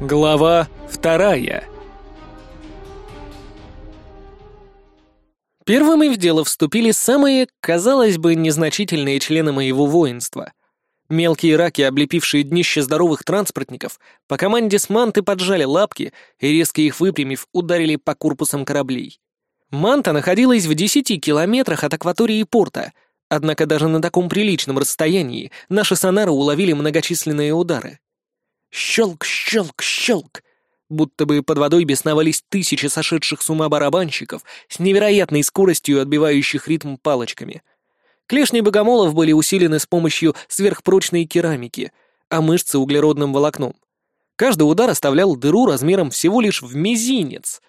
Глава вторая Первыми в дело вступили самые, казалось бы, незначительные члены моего воинства. Мелкие раки, облепившие днище здоровых транспортников, по команде с манты поджали лапки и, резко их выпрямив, ударили по корпусам кораблей. Манта находилась в десяти километрах от акватории порта, однако даже на таком приличном расстоянии наши сонары уловили многочисленные удары. Щелк, щелк, щелк. Будто бы под водой бесновались тысячи сошедших с ума барабанщиков с невероятной скоростью отбивающих ритм палочками. Клешни богомолов были усилены с помощью сверхпрочной керамики, а мышцы — углеродным волокном. Каждый удар оставлял дыру размером всего лишь в мизинец.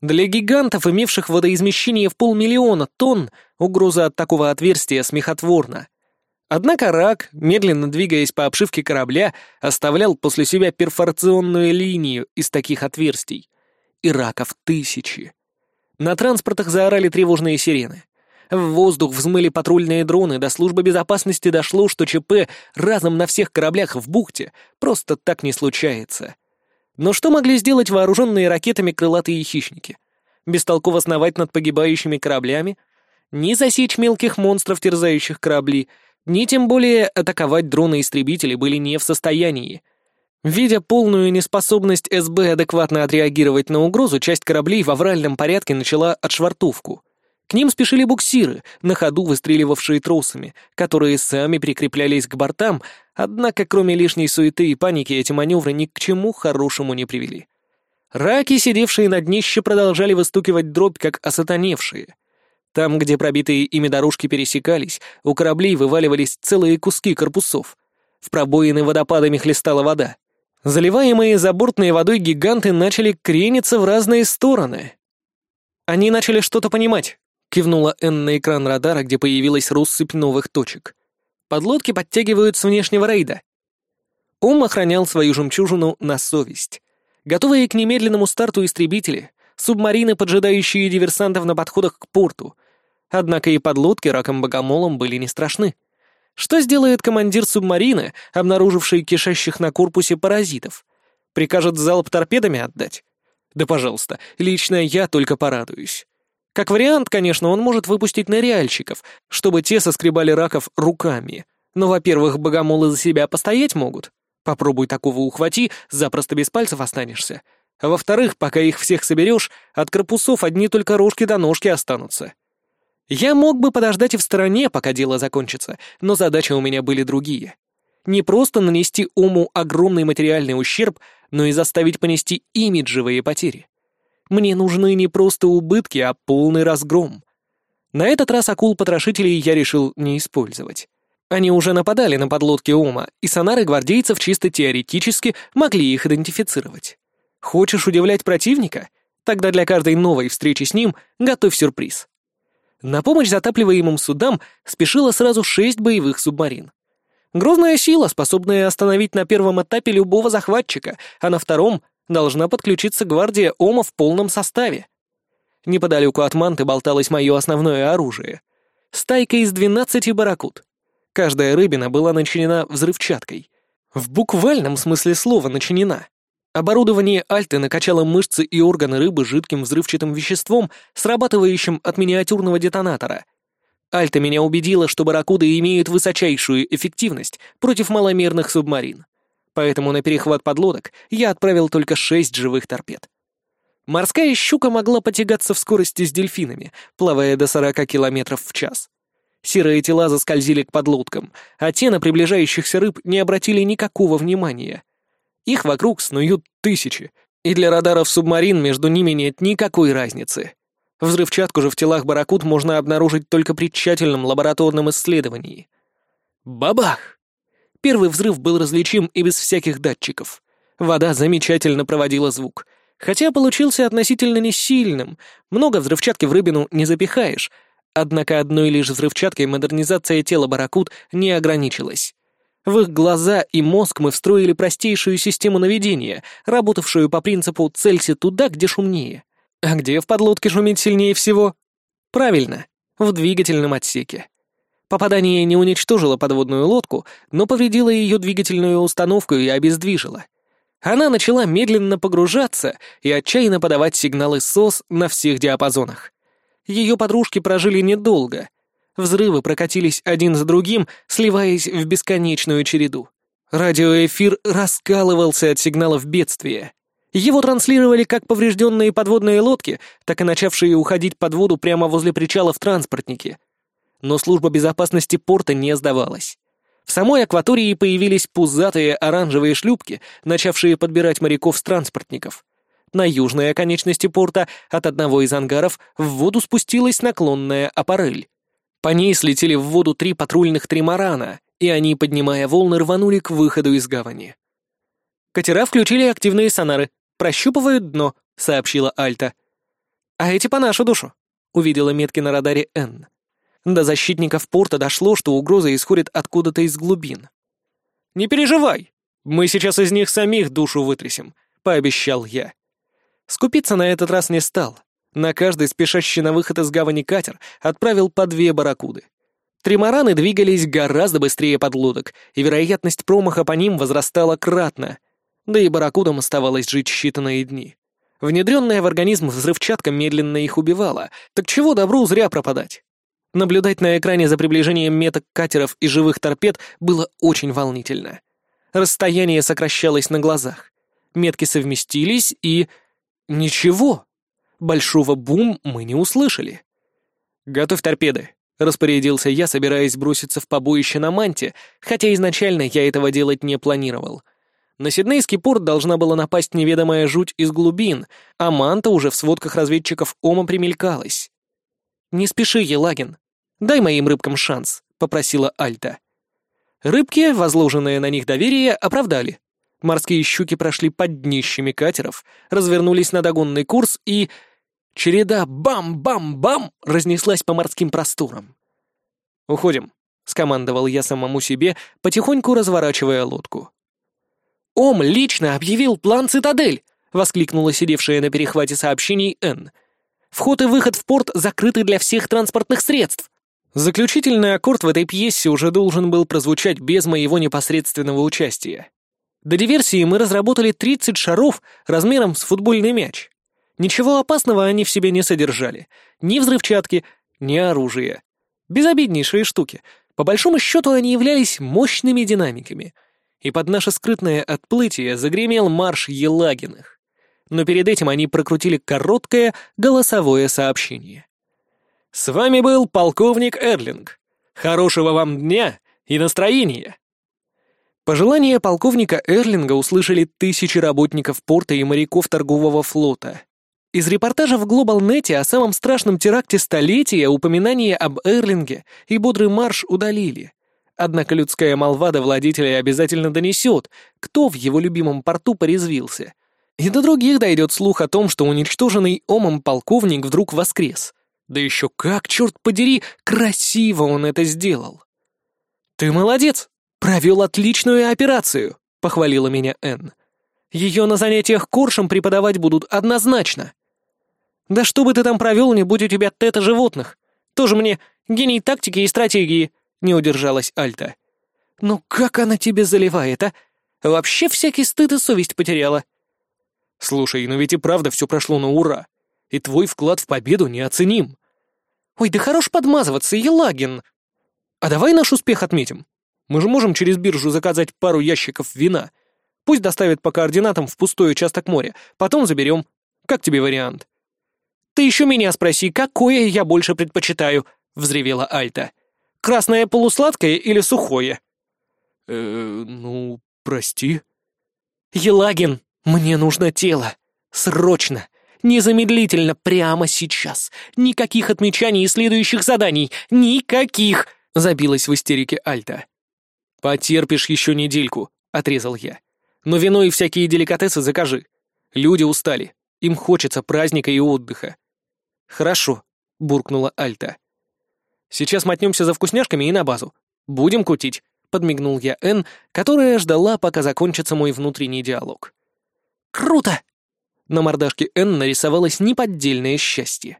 Для гигантов, имевших водоизмещение в полмиллиона тонн, угроза от такого отверстия смехотворна. Однако рак, медленно двигаясь по обшивке корабля, оставлял после себя перфорационную линию из таких отверстий. И раков тысячи. На транспортах заорали тревожные сирены. В воздух взмыли патрульные дроны, до службы безопасности дошло, что ЧП разом на всех кораблях в бухте просто так не случается. Но что могли сделать вооруженные ракетами крылатые хищники? Бестолково сновать над погибающими кораблями? Не засечь мелких монстров, терзающих корабли — ни тем более атаковать дроны-истребители были не в состоянии. Видя полную неспособность СБ адекватно отреагировать на угрозу, часть кораблей в авральном порядке начала отшвартовку. К ним спешили буксиры, на ходу выстреливавшие тросами, которые сами прикреплялись к бортам, однако кроме лишней суеты и паники эти маневры ни к чему хорошему не привели. Раки, сидевшие на днище, продолжали выстукивать дробь, как осатаневшие. Там, где пробитые ими дорожки пересекались, у кораблей вываливались целые куски корпусов. В пробоины водопадами хлестала вода. Заливаемые забортной водой гиганты начали крениться в разные стороны. «Они начали что-то понимать», — кивнула Энн на экран радара, где появилась россыпь новых точек. «Подлодки подтягивают с внешнего рейда». Ум охранял свою жемчужину на совесть. Готовые к немедленному старту истребители, субмарины, поджидающие диверсантов на подходах к порту, Однако и подлодки раком-богомолом были не страшны. Что сделает командир субмарины, обнаруживший кишащих на корпусе паразитов? Прикажет залп торпедами отдать? Да пожалуйста, лично я только порадуюсь. Как вариант, конечно, он может выпустить ныряльщиков, чтобы те соскребали раков руками. Но, во-первых, богомолы за себя постоять могут. Попробуй такого ухвати, запросто без пальцев останешься. А во-вторых, пока их всех соберешь, от корпусов одни только рожки до ножки останутся. Я мог бы подождать и в стороне, пока дело закончится, но задачи у меня были другие. Не просто нанести уму огромный материальный ущерб, но и заставить понести имиджевые потери. Мне нужны не просто убытки, а полный разгром. На этот раз акул-потрошителей я решил не использовать. Они уже нападали на подлодки Ома, и сонары гвардейцев чисто теоретически могли их идентифицировать. Хочешь удивлять противника? Тогда для каждой новой встречи с ним готовь сюрприз. На помощь затапливаемым судам спешило сразу шесть боевых субмарин. Грозная сила, способная остановить на первом этапе любого захватчика, а на втором должна подключиться гвардия Ома в полном составе. Неподалеку от манты болталось мое основное оружие. Стайка из двенадцати баракут. Каждая рыбина была начинена взрывчаткой. В буквальном смысле слова начинена. Оборудование Альты накачало мышцы и органы рыбы жидким взрывчатым веществом, срабатывающим от миниатюрного детонатора. Альта меня убедила, что барракуды имеют высочайшую эффективность против маломерных субмарин. Поэтому на перехват подлодок я отправил только шесть живых торпед. Морская щука могла потягаться в скорости с дельфинами, плавая до 40 км в час. Серые тела заскользили к подлодкам, а те на приближающихся рыб не обратили никакого внимания — их вокруг снуют тысячи, и для радаров субмарин между ними нет никакой разницы. Взрывчатку же в телах барракуд можно обнаружить только при тщательном лабораторном исследовании. Бабах! Первый взрыв был различим и без всяких датчиков. Вода замечательно проводила звук. Хотя получился относительно несильным, много взрывчатки в рыбину не запихаешь, однако одной лишь взрывчаткой модернизация тела барракуд не ограничилась. В их глаза и мозг мы встроили простейшую систему наведения, работавшую по принципу «целься туда, где шумнее». А где в подлодке шумит сильнее всего? Правильно, в двигательном отсеке. Попадание не уничтожило подводную лодку, но повредило ее двигательную установку и обездвижило. Она начала медленно погружаться и отчаянно подавать сигналы СОС на всех диапазонах. Ее подружки прожили недолго. Взрывы прокатились один за другим, сливаясь в бесконечную череду. Радиоэфир раскалывался от сигналов бедствия. Его транслировали как поврежденные подводные лодки, так и начавшие уходить под воду прямо возле причалов транспортники. Но служба безопасности порта не сдавалась. В самой акватории появились пузатые оранжевые шлюпки, начавшие подбирать моряков с транспортников. На южной оконечности порта от одного из ангаров в воду спустилась наклонная аппарель. По ней слетели в воду три патрульных тримарана, и они, поднимая волны, рванули к выходу из гавани. «Катера включили активные сонары, прощупывают дно», — сообщила Альта. «А эти по нашу душу», — увидела метки на радаре Н. До защитников порта дошло, что угроза исходит откуда-то из глубин. «Не переживай, мы сейчас из них самих душу вытрясем», — пообещал я. Скупиться на этот раз не стал. На каждый спешащий на выход из гавани катер отправил по две барракуды. Тримараны двигались гораздо быстрее подлодок, и вероятность промаха по ним возрастала кратно. Да и барракудам оставалось жить считанные дни. Внедренная в организм взрывчатка медленно их убивала, так чего добру зря пропадать? Наблюдать на экране за приближением меток катеров и живых торпед было очень волнительно. Расстояние сокращалось на глазах. Метки совместились и... Ничего. Большого бум мы не услышали. «Готовь торпеды», — распорядился я, собираясь броситься в побоище на манте, хотя изначально я этого делать не планировал. На Сиднейский порт должна была напасть неведомая жуть из глубин, а манта уже в сводках разведчиков Ома примелькалась. «Не спеши, Елагин. Дай моим рыбкам шанс», — попросила Альта. Рыбки, возложенные на них доверие, оправдали. Морские щуки прошли под днищами катеров, развернулись на догонный курс и... Череда бам-бам-бам разнеслась по морским просторам. «Уходим», — скомандовал я самому себе, потихоньку разворачивая лодку. «Ом лично объявил план «Цитадель», — воскликнула сидевшая на перехвате сообщений Н. «Вход и выход в порт закрыты для всех транспортных средств. Заключительный аккорд в этой пьесе уже должен был прозвучать без моего непосредственного участия. До диверсии мы разработали 30 шаров размером с футбольный мяч. Ничего опасного они в себе не содержали. Ни взрывчатки, ни оружия. Безобиднейшие штуки. По большому счету они являлись мощными динамиками. И под наше скрытное отплытие загремел марш Елагиных. Но перед этим они прокрутили короткое голосовое сообщение. С вами был полковник Эрлинг. Хорошего вам дня и настроения!» Пожелания полковника Эрлинга услышали тысячи работников порта и моряков торгового флота. Из репортажа в Глобалнете о самом страшном теракте столетия упоминание об Эрлинге и бодрый марш удалили. Однако людская молва до владителя обязательно донесет, кто в его любимом порту порезвился. И до других дойдет слух о том, что уничтоженный Омом полковник вдруг воскрес — да еще как, черт подери, красиво он это сделал. «Ты молодец! Провел отличную операцию!» — похвалила меня Энн. «Ее на занятиях коршем преподавать будут однозначно!» «Да что бы ты там провел, не будь у тебя тета животных! Тоже мне гений тактики и стратегии!» — не удержалась Альта. «Ну как она тебе заливает, а? Вообще всякий стыд и совесть потеряла!» «Слушай, ну ведь и правда все прошло на ура, и твой вклад в победу неоценим!» «Ой, да хорош подмазываться, Елагин!» «А давай наш успех отметим. Мы же можем через биржу заказать пару ящиков вина. Пусть доставят по координатам в пустой участок моря, потом заберем. Как тебе вариант?» «Ты еще меня спроси, какое я больше предпочитаю?» — взревела Альта. «Красное полусладкое или сухое?» «Э, ну, прости». «Елагин, мне нужно тело. Срочно. Незамедлительно, прямо сейчас. Никаких отмечаний и следующих заданий. Никаких!» — забилась в истерике Альта. «Потерпишь еще недельку», — отрезал я. «Но вино и всякие деликатесы закажи. Люди устали. Им хочется праздника и отдыха». «Хорошо», — буркнула Альта. «Сейчас мотнемся за вкусняшками и на базу. Будем кутить», — подмигнул я Н, которая ждала, пока закончится мой внутренний диалог. «Круто!» На мордашке Н нарисовалось неподдельное счастье.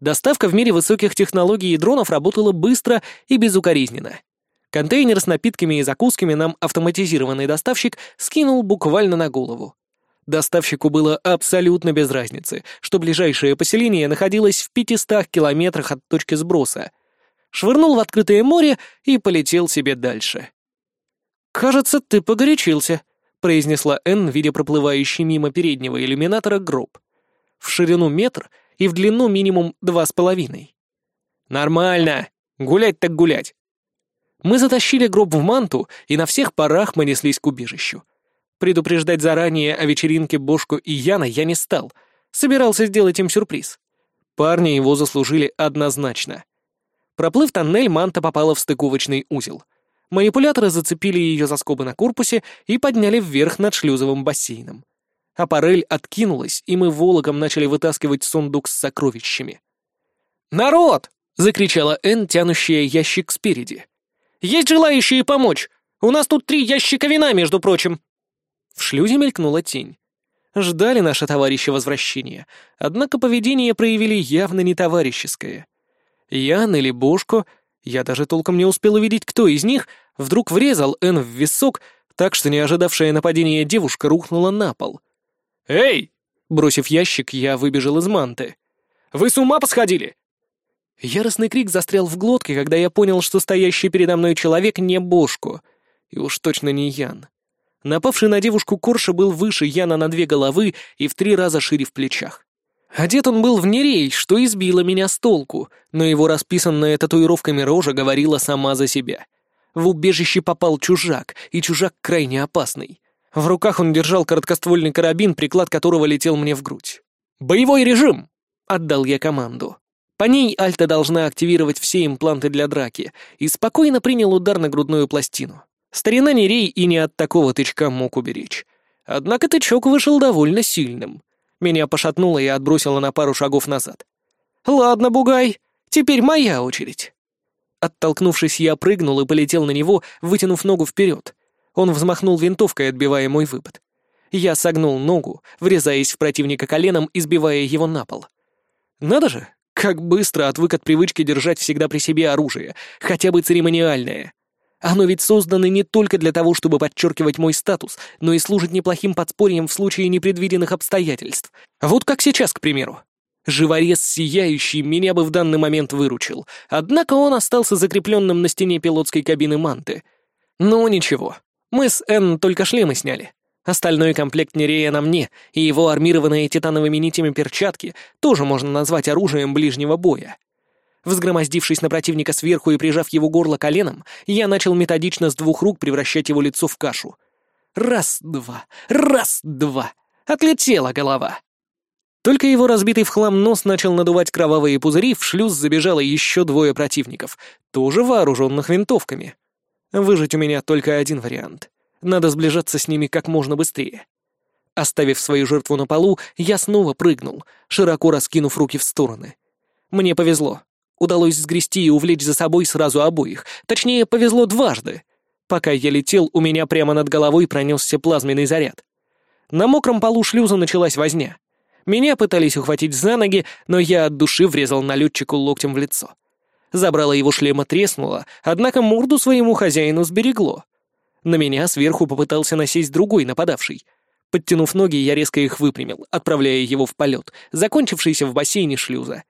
Доставка в мире высоких технологий и дронов работала быстро и безукоризненно. Контейнер с напитками и закусками нам автоматизированный доставщик скинул буквально на голову. Доставщику было абсолютно без разницы, что ближайшее поселение находилось в 500 километрах от точки сброса. Швырнул в открытое море и полетел себе дальше. «Кажется, ты погорячился», — произнесла Энн, видя проплывающий мимо переднего иллюминатора гроб. В ширину метр и в длину минимум два с половиной. «Нормально! Гулять так гулять!» Мы затащили гроб в манту, и на всех парах мы неслись к убежищу. Предупреждать заранее о вечеринке Бошку и Яна я не стал. Собирался сделать им сюрприз. Парни его заслужили однозначно. Проплыв тоннель, манта попала в стыковочный узел. Манипуляторы зацепили ее за скобы на корпусе и подняли вверх над шлюзовым бассейном. Аппарель откинулась, и мы волоком начали вытаскивать сундук с сокровищами. «Народ!» — закричала Энн, тянущая ящик спереди. «Есть желающие помочь! У нас тут три ящика вина, между прочим!» В шлюзе мелькнула тень. Ждали наши товарищи возвращения, однако поведение проявили явно не товарищеское. Ян или Бошко, я даже толком не успел увидеть, кто из них, вдруг врезал Энн в висок, так что не нападения девушка рухнула на пол. «Эй!» Бросив ящик, я выбежал из манты. «Вы с ума посходили?» Яростный крик застрял в глотке, когда я понял, что стоящий передо мной человек не Бошку, и уж точно не Ян. Напавший на девушку Корша был выше Яна на две головы и в три раза шире в плечах. Одет он был в нерей, что избило меня с толку, но его расписанная татуировками рожа говорила сама за себя. В убежище попал чужак, и чужак крайне опасный. В руках он держал короткоствольный карабин, приклад которого летел мне в грудь. «Боевой режим!» — отдал я команду. По ней Альта должна активировать все импланты для драки, и спокойно принял удар на грудную пластину. Старина Нерей и не от такого тычка мог уберечь. Однако тычок вышел довольно сильным. Меня пошатнуло и отбросило на пару шагов назад. «Ладно, Бугай, теперь моя очередь». Оттолкнувшись, я прыгнул и полетел на него, вытянув ногу вперед. Он взмахнул винтовкой, отбивая мой выпад. Я согнул ногу, врезаясь в противника коленом и сбивая его на пол. Надо же, как быстро отвык от привычки держать всегда при себе оружие, хотя бы церемониальное. Оно ведь создано не только для того, чтобы подчеркивать мой статус, но и служит неплохим подспорьем в случае непредвиденных обстоятельств. Вот как сейчас, к примеру. Живорез сияющий меня бы в данный момент выручил, однако он остался закрепленным на стене пилотской кабины манты. Ну ничего, мы с Энн только шлемы сняли. Остальной комплект Нерея на мне, и его армированные титановыми нитями перчатки тоже можно назвать оружием ближнего боя. Взгромоздившись на противника сверху и прижав его горло коленом, я начал методично с двух рук превращать его лицо в кашу. Раз-два, раз-два. Отлетела голова. Только его разбитый в хлам нос начал надувать кровавые пузыри, в шлюз забежало еще двое противников, тоже вооруженных винтовками. Выжить у меня только один вариант. Надо сближаться с ними как можно быстрее. Оставив свою жертву на полу, я снова прыгнул, широко раскинув руки в стороны. Мне повезло. Удалось сгрести и увлечь за собой сразу обоих. Точнее, повезло дважды. Пока я летел, у меня прямо над головой пронесся плазменный заряд. На мокром полу шлюза началась возня. Меня пытались ухватить за ноги, но я от души врезал налетчику локтем в лицо. Забрало его шлема треснуло, однако морду своему хозяину сберегло. На меня сверху попытался насесть другой нападавший. Подтянув ноги, я резко их выпрямил, отправляя его в полет, закончившийся в бассейне шлюза.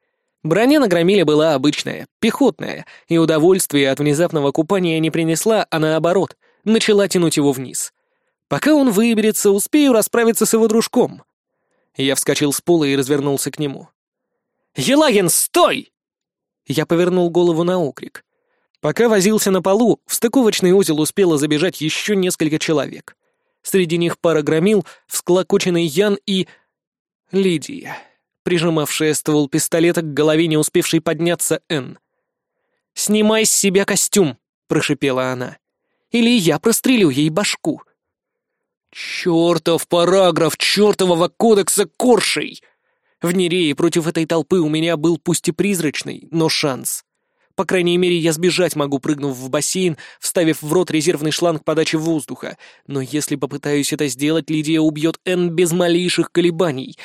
Броня на громиле была обычная, пехотная, и удовольствия от внезапного купания не принесла, а наоборот, начала тянуть его вниз. Пока он выберется, успею расправиться с его дружком. Я вскочил с пола и развернулся к нему. «Елагин, стой!» Я повернул голову на окрик. Пока возился на полу, в стыковочный узел успело забежать еще несколько человек. Среди них пара громил, всклокоченный Ян и... Лидия, прижимавшая ствол пистолета к голове, не успевшей подняться Н. «Снимай с себя костюм!» — прошипела она. «Или я прострелю ей башку!» «Чертов параграф чертового кодекса Коршей!» В Нерее против этой толпы у меня был пусть и призрачный, но шанс. По крайней мере, я сбежать могу, прыгнув в бассейн, вставив в рот резервный шланг подачи воздуха. Но если попытаюсь это сделать, Лидия убьет Н без малейших колебаний.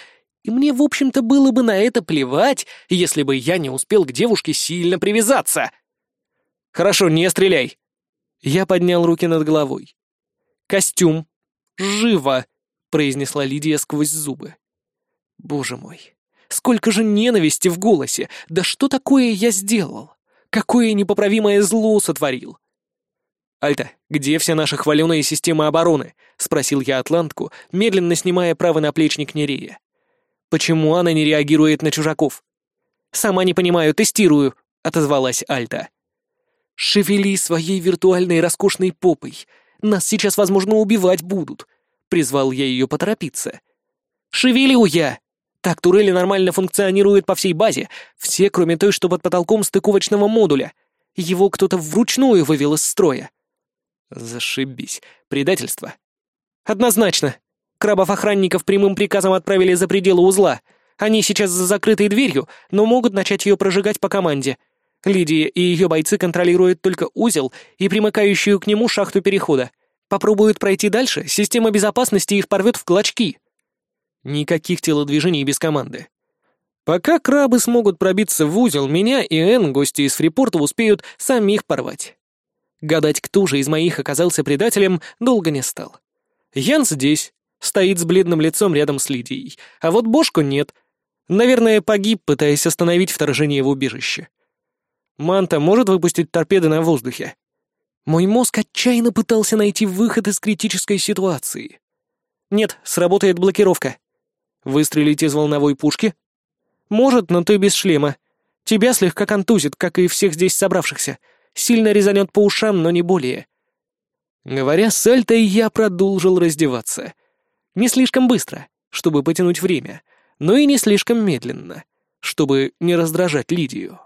И мне, в общем-то, было бы на это плевать, если бы я не успел к девушке сильно привязаться. «Хорошо, не стреляй!» Я поднял руки над головой. «Костюм! Живо!» — произнесла Лидия сквозь зубы. «Боже мой! Сколько же ненависти в голосе! Да что такое я сделал? Какое непоправимое зло сотворил!» «Альта, где все наши хваленые системы обороны?» — спросил я Атлантку, медленно снимая правый наплечник Нерея. «Почему она не реагирует на чужаков?» «Сама не понимаю, тестирую», — отозвалась Альта. «Шевели своей виртуальной роскошной попой. Нас сейчас, возможно, убивать будут», — призвал я ее поторопиться. «Шевелю я!» Так турели нормально функционируют по всей базе, все, кроме той, что под потолком стыковочного модуля. Его кто-то вручную вывел из строя. Зашибись. Предательство. Однозначно. Крабов-охранников прямым приказом отправили за пределы узла. Они сейчас за закрытой дверью, но могут начать ее прожигать по команде. Лидия и ее бойцы контролируют только узел и примыкающую к нему шахту перехода. Попробуют пройти дальше, система безопасности их порвет в клочки. Никаких телодвижений без команды. Пока крабы смогут пробиться в узел, меня и Эн, гости из Фрипорта, успеют самих порвать. Гадать, кто же из моих оказался предателем, долго не стал. Ян здесь, стоит с бледным лицом рядом с Лидией, а вот Бошку нет. Наверное, погиб, пытаясь остановить вторжение в убежище. Манта может выпустить торпеды на воздухе. Мой мозг отчаянно пытался найти выход из критической ситуации. Нет, сработает блокировка. Выстрелить из волновой пушки? Может, но ты без шлема. Тебя слегка контузит, как и всех здесь собравшихся сильно резанет по ушам, но не более. Говоря с Альтой, я продолжил раздеваться. Не слишком быстро, чтобы потянуть время, но и не слишком медленно, чтобы не раздражать Лидию.